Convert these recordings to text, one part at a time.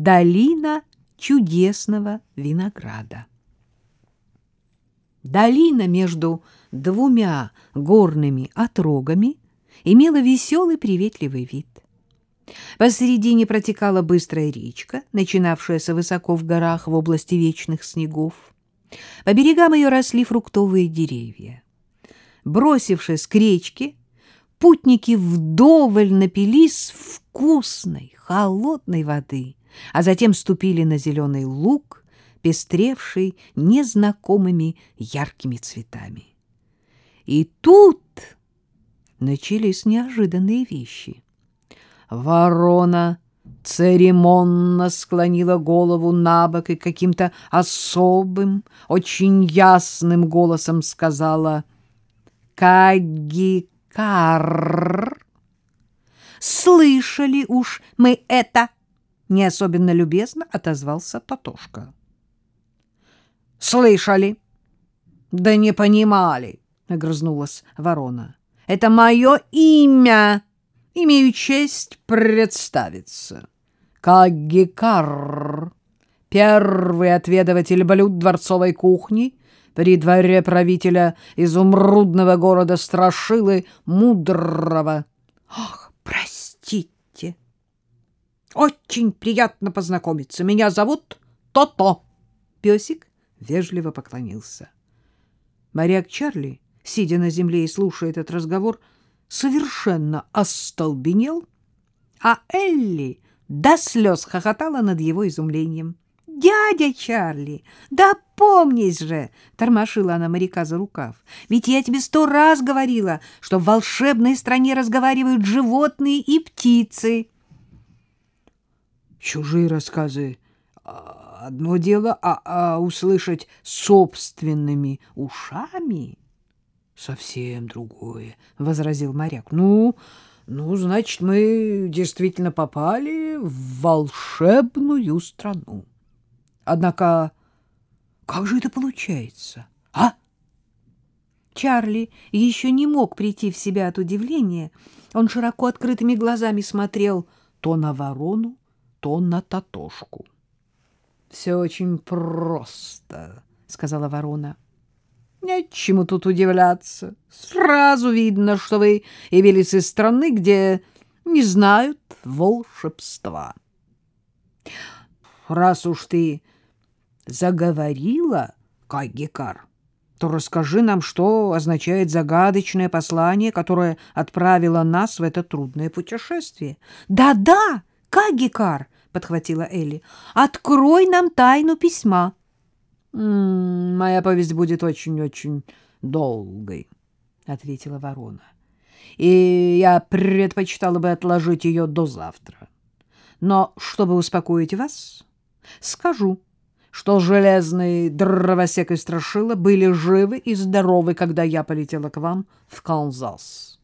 Долина чудесного винограда. Долина между двумя горными отрогами имела веселый приветливый вид. Посередине протекала быстрая речка, начинавшаяся высоко в горах в области вечных снегов. По берегам ее росли фруктовые деревья. Бросившись к речке, путники вдоволь напились вкусной, холодной воды, а затем ступили на зеленый луг, пестревший незнакомыми яркими цветами. И тут начались неожиданные вещи. Ворона церемонно склонила голову на бок и каким-то особым, очень ясным голосом сказала «Кагикар». «Слышали уж мы это!» — не особенно любезно отозвался Татошка. «Слышали, да не понимали!» — огрызнулась ворона. «Это мое имя!» имею честь представиться. Каггикар, первый отведыватель блюд дворцовой кухни при дворе правителя изумрудного города Страшилы Мудрого. Ах, простите. Очень приятно познакомиться. Меня зовут То-То. Песик вежливо поклонился. Моряк Чарли, сидя на земле и слушая этот разговор, — совершенно остолбенел, а Элли до слез хохотала над его изумлением. «Дядя Чарли, да помнись же!» — тормошила она моряка за рукав. «Ведь я тебе сто раз говорила, что в волшебной стране разговаривают животные и птицы». «Чужие рассказы а, — одно дело, а, а услышать собственными ушами...» совсем другое, — возразил моряк. — Ну, ну, значит, мы действительно попали в волшебную страну. Однако, как же это получается, а? Чарли еще не мог прийти в себя от удивления. Он широко открытыми глазами смотрел то на ворону, то на Татошку. — Все очень просто, — сказала ворона. — Нечему тут удивляться. Сразу видно, что вы явились из страны, где не знают волшебства. Раз уж ты заговорила, Кайгекар, то расскажи нам, что означает загадочное послание, которое отправило нас в это трудное путешествие. Да-да, Кайгекар, подхватила Элли. Открой нам тайну письма. Моя повесть будет очень-очень долгой, ответила ворона. И я предпочитала бы отложить ее до завтра. Но чтобы успокоить вас, скажу, что железный дровосек и страшила были живы и здоровы, когда я полетела к вам в Канзас.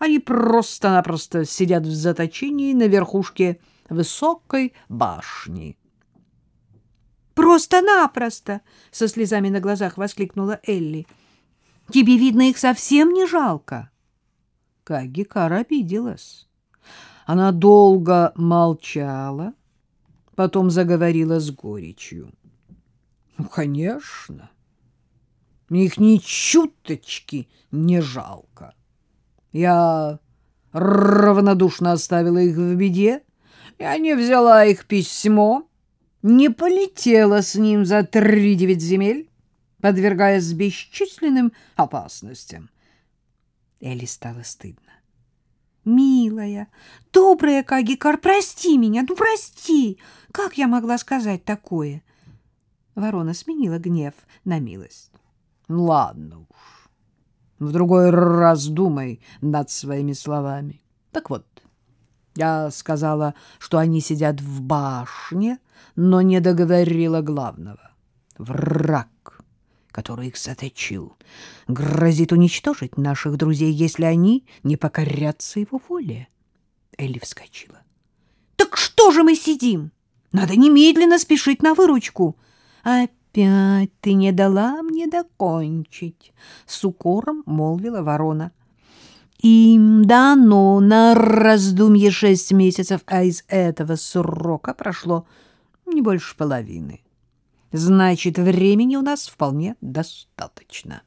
Они просто-напросто сидят в заточении на верхушке высокой башни. Просто-напросто, со слезами на глазах воскликнула Элли. Тебе видно их совсем не жалко. Кагикар обиделась. Она долго молчала, потом заговорила с горечью. Ну, конечно. Мне их ни чуточки не жалко. Я равнодушно оставила их в беде. Я не взяла их письмо не полетела с ним за три девять земель, подвергаясь бесчисленным опасностям. Элли стало стыдно. «Милая, добрая Кагикар, прости меня, ну прости! Как я могла сказать такое?» Ворона сменила гнев на милость. «Ладно уж, в другой раз думай над своими словами. Так вот, я сказала, что они сидят в башне, но не договорила главного. Враг, который их заточил, грозит уничтожить наших друзей, если они не покорятся его воле. Элли вскочила. — Так что же мы сидим? Надо немедленно спешить на выручку. — Опять ты не дала мне докончить, — с укором молвила ворона. — им дано на раздумье шесть месяцев, а из этого срока прошло Не больше половины. Значит, времени у нас вполне достаточно.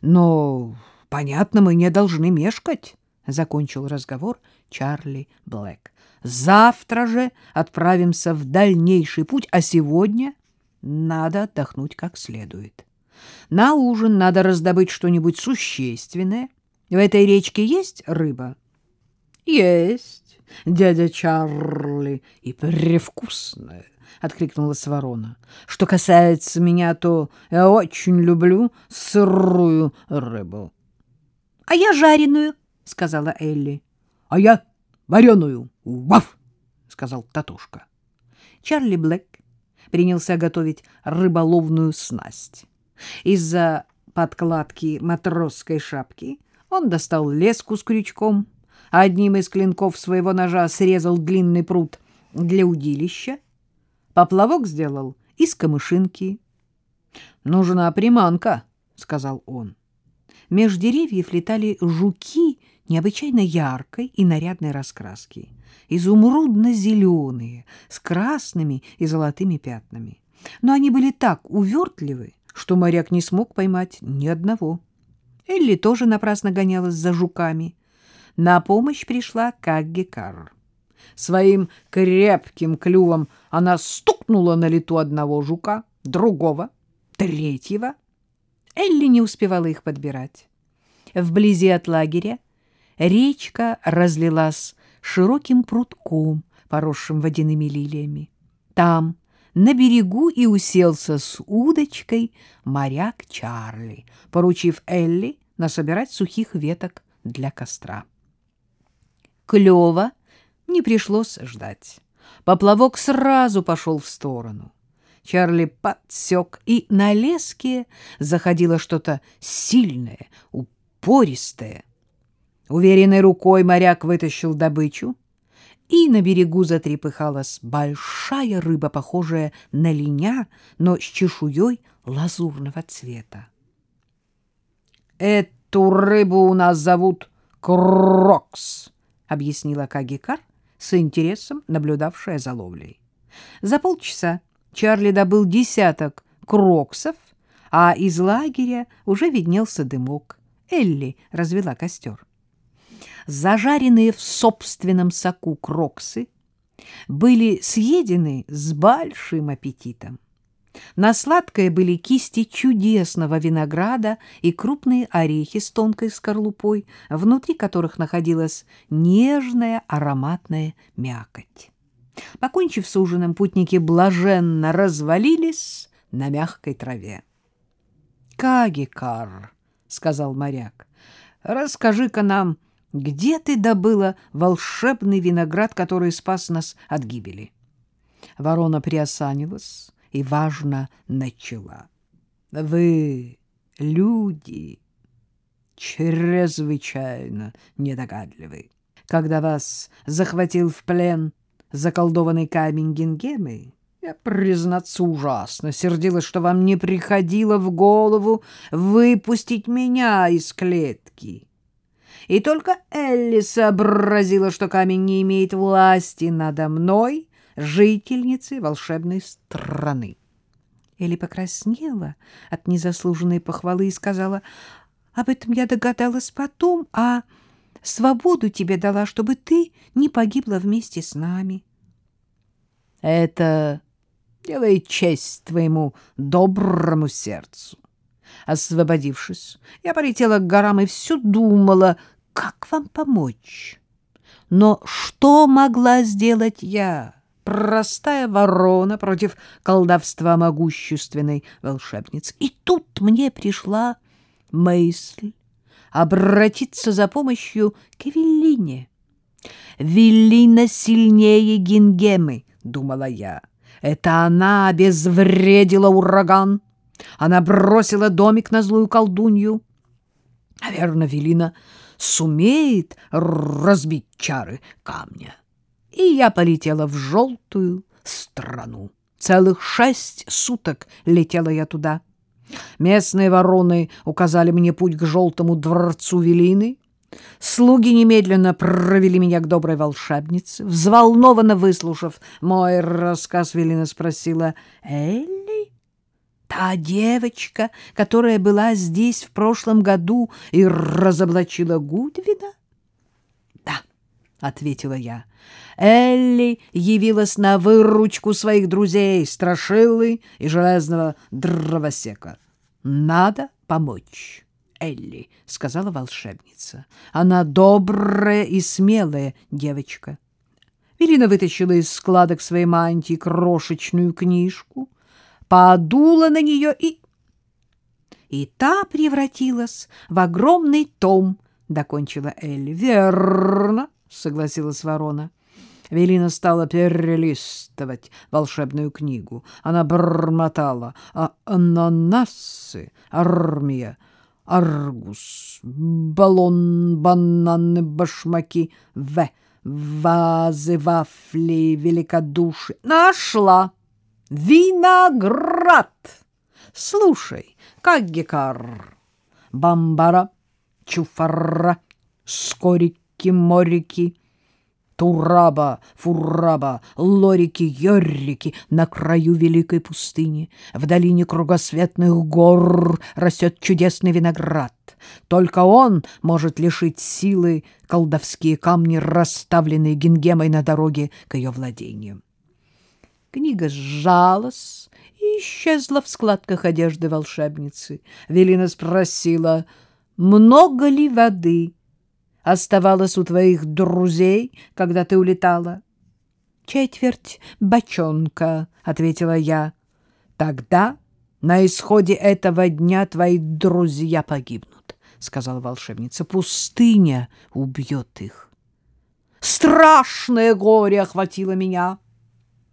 Но, понятно, мы не должны мешкать, — закончил разговор Чарли Блэк. Завтра же отправимся в дальнейший путь, а сегодня надо отдохнуть как следует. На ужин надо раздобыть что-нибудь существенное. В этой речке есть рыба? — Есть, дядя Чарли, и превкусная, — откликнулась ворона. — Что касается меня, то я очень люблю сырую рыбу. — А я жареную, — сказала Элли. — А я вареную. Ваф! — сказал Татушка. Чарли Блэк принялся готовить рыболовную снасть. Из-за подкладки матросской шапки он достал леску с крючком, а одним из клинков своего ножа срезал длинный пруд для удилища, поплавок сделал из камышинки. — Нужна приманка, — сказал он. Меж деревьев летали жуки необычайно яркой и нарядной раскраски, изумрудно-зеленые, с красными и золотыми пятнами. Но они были так увертливы, что моряк не смог поймать ни одного. Элли тоже напрасно гонялась за жуками. На помощь пришла Каггекар. Своим крепким клювом она стукнула на лету одного жука, другого, третьего. Элли не успевала их подбирать. Вблизи от лагеря речка разлилась широким прутком, поросшим водяными лилиями. Там, на берегу, и уселся с удочкой моряк Чарли, поручив Элли насобирать сухих веток для костра. Клёва не пришлось ждать. Поплавок сразу пошел в сторону. Чарли подсек, и на леске заходило что-то сильное, упористое. Уверенной рукой моряк вытащил добычу, и на берегу затрепыхалась большая рыба, похожая на линя, но с чешуей лазурного цвета. «Эту рыбу у нас зовут Крокс», — объяснила Кагикар, с интересом наблюдавшая за ловлей. За полчаса Чарли добыл десяток кроксов, а из лагеря уже виднелся дымок. Элли развела костер. Зажаренные в собственном соку кроксы были съедены с большим аппетитом. На сладкое были кисти чудесного винограда и крупные орехи с тонкой скорлупой, внутри которых находилась нежная ароматная мякоть. Покончив с ужином, путники блаженно развалились на мягкой траве. — Кагикар, — сказал моряк, — расскажи-ка нам, где ты добыла волшебный виноград, который спас нас от гибели? Ворона приосанилась и важно начала. — Вы, люди, чрезвычайно недогадливы. Когда вас захватил в плен заколдованный камень Гингемы, я, признаться, ужасно сердилась, что вам не приходило в голову выпустить меня из клетки. И только Элли сообразила, что камень не имеет власти надо мной, жительницей волшебной страны. Элли покраснела от незаслуженной похвалы и сказала, «Об этом я догадалась потом, а свободу тебе дала, чтобы ты не погибла вместе с нами». «Это делает честь твоему доброму сердцу». Освободившись, я полетела к горам и все думала, как вам помочь. Но что могла сделать я? простая ворона против колдовства могущественной волшебницы. И тут мне пришла мысль обратиться за помощью к Эвелине. «Велина сильнее Гингемы», — думала я. «Это она обезвредила ураган. Она бросила домик на злую колдунью. Наверное, Велина сумеет разбить чары камня» и я полетела в желтую страну. Целых шесть суток летела я туда. Местные вороны указали мне путь к желтому дворцу Велины. Слуги немедленно провели меня к доброй волшебнице. Взволнованно выслушав мой рассказ, Велина спросила, «Элли, та девочка, которая была здесь в прошлом году и разоблачила Гудвина?» «Да», — ответила я, — «Элли явилась на выручку своих друзей, Страшилы и Железного Дровосека. Надо помочь». Элли, — сказала волшебница. — Она добрая и смелая девочка. Велина вытащила из складок своей мантии крошечную книжку, подула на нее и... И та превратилась в огромный том, — докончила Элли. — Верно, — согласилась ворона. Велина стала перелистывать волшебную книгу. Она бормотала. А ананасы, армия — аргус, баллон, бананы, башмаки, в, вазы, вафли, великодушие. Нашла! Виноград! Слушай, как гекар, бамбара, чуфара, скорики-морики — Тураба, Фураба, Лорики-Йоррики на краю великой пустыни. В долине кругосветных гор растет чудесный виноград. Только он может лишить силы колдовские камни, расставленные Гингемой на дороге к ее владению. Книга сжалась и исчезла в складках одежды волшебницы. Велина спросила, много ли воды оставалось у твоих друзей, когда ты улетала? — Четверть бочонка, — ответила я. — Тогда на исходе этого дня твои друзья погибнут, — сказала волшебница. — Пустыня убьет их. Страшное горе охватило меня.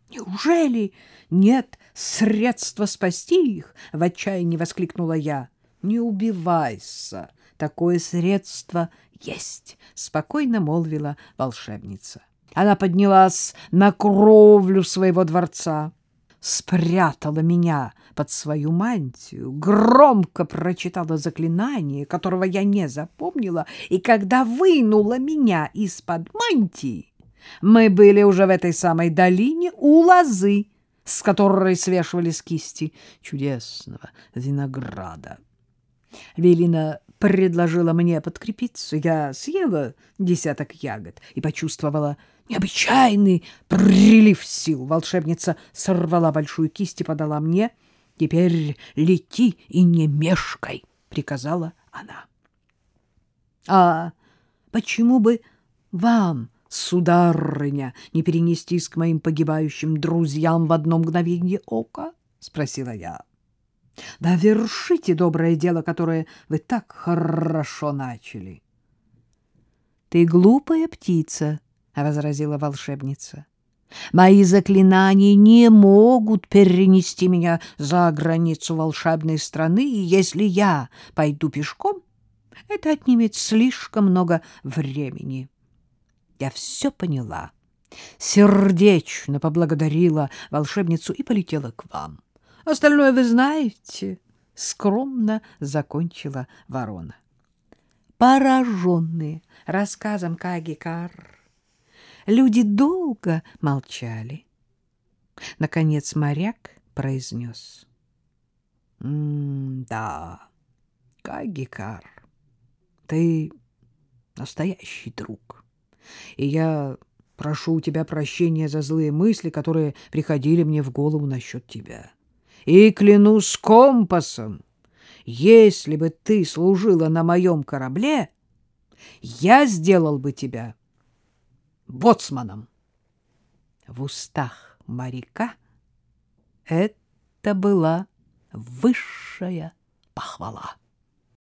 Неужели нет средства спасти их? — в отчаянии воскликнула я. — Не убивайся, такое средство есть, спокойно молвила волшебница. Она поднялась на кровлю своего дворца, спрятала меня под свою мантию, громко прочитала заклинание, которого я не запомнила, и когда вынула меня из-под мантии, мы были уже в этой самой долине у лозы, с которой свешивались кисти чудесного винограда. Велина предложила мне подкрепиться. Я съела десяток ягод и почувствовала необычайный прилив сил. Волшебница сорвала большую кисть и подала мне. «Теперь лети и не мешкай», — приказала она. «А почему бы вам, сударыня, не перенестись к моим погибающим друзьям в одно мгновение ока?» — спросила я. Да вершите доброе дело, которое вы так хорошо начали. — Ты глупая птица, — возразила волшебница. — Мои заклинания не могут перенести меня за границу волшебной страны, и если я пойду пешком, это отнимет слишком много времени. Я все поняла. Сердечно поблагодарила волшебницу и полетела к вам. — Остальное вы знаете, — скромно закончила ворона. Пораженные рассказом Кагикар, люди долго молчали. Наконец моряк произнес. — Да, Кагикар, ты настоящий друг, и я прошу у тебя прощения за злые мысли, которые приходили мне в голову насчет тебя. — и клянусь компасом, если бы ты служила на моем корабле, я сделал бы тебя боцманом. В устах моряка это была высшая похвала.